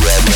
red, red.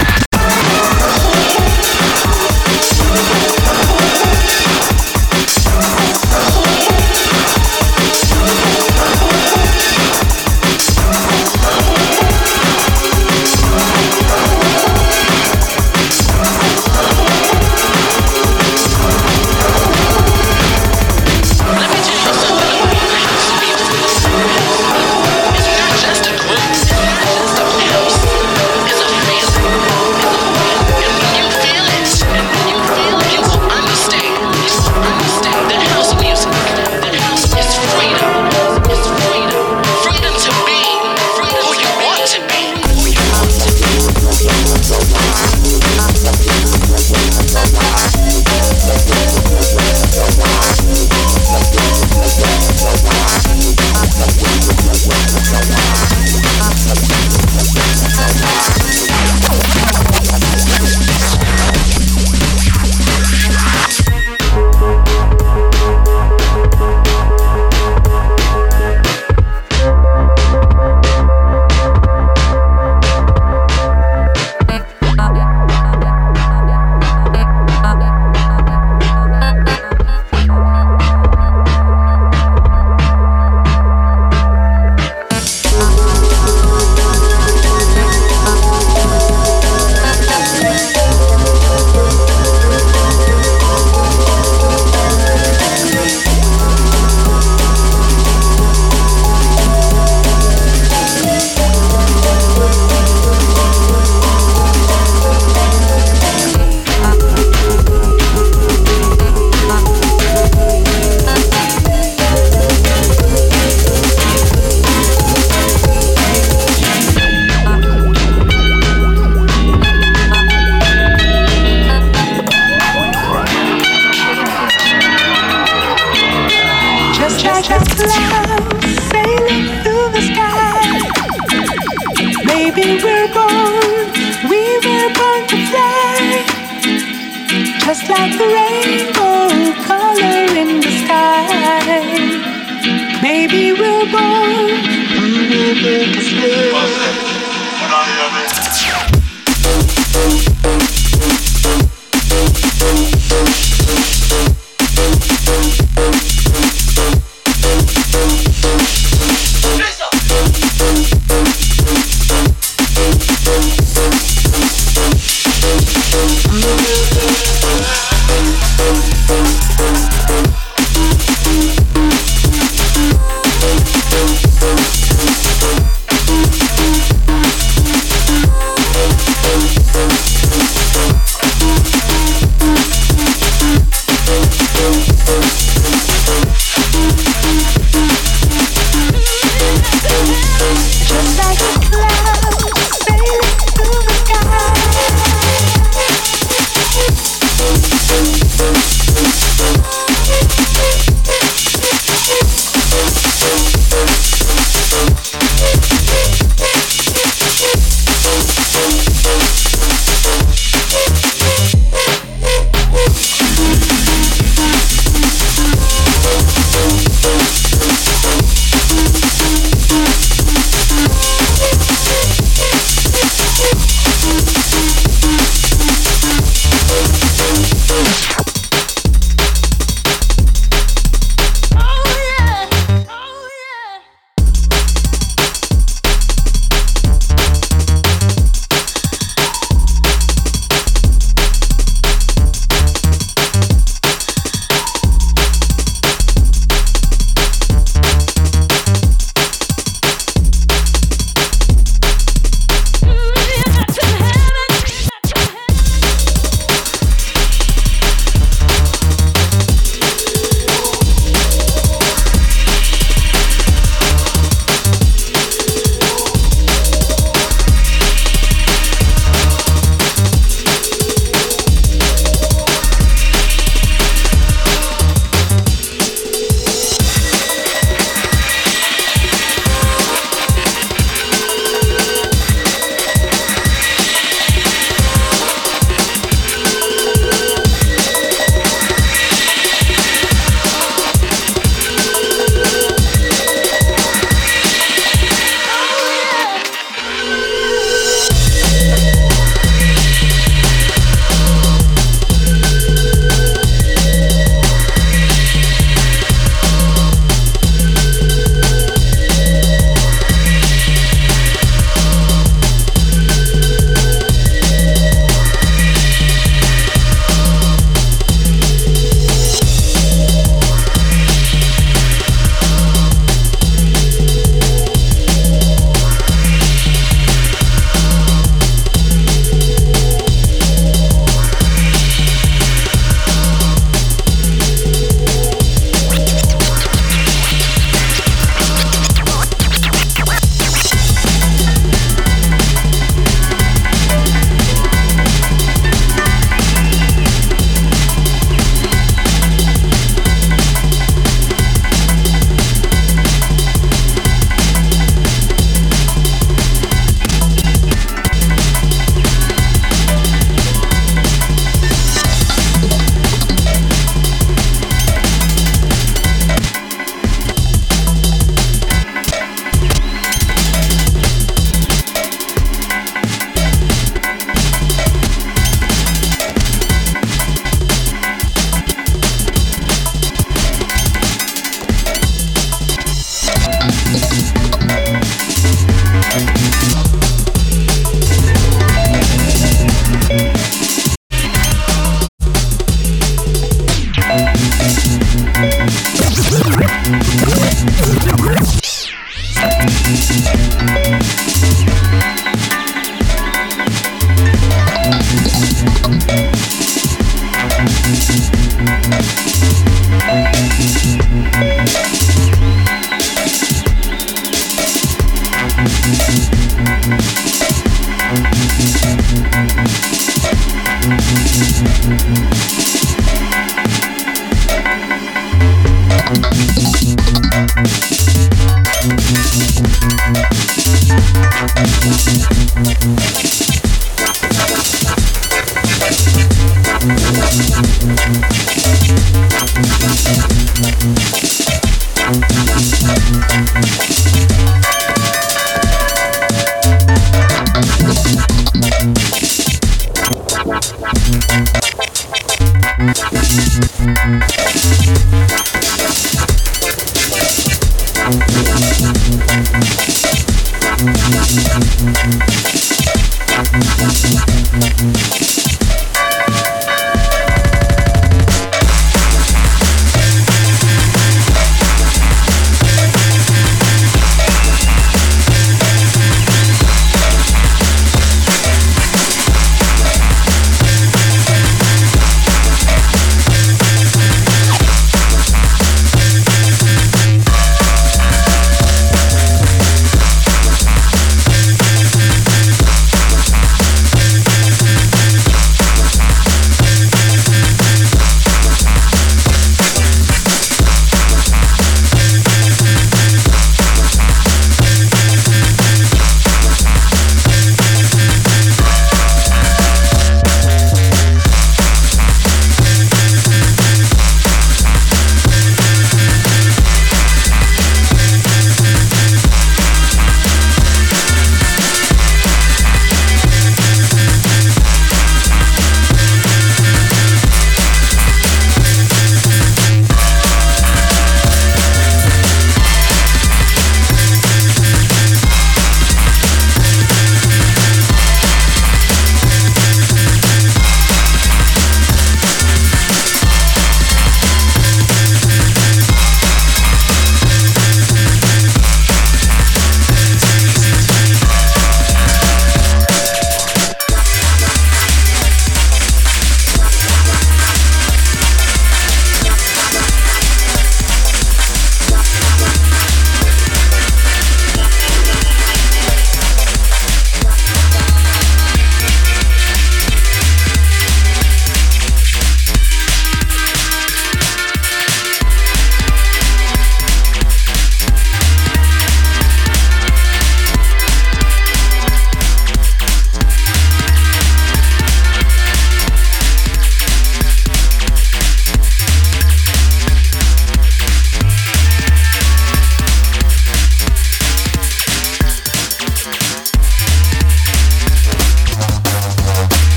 Perfect. Perfect. When I am is.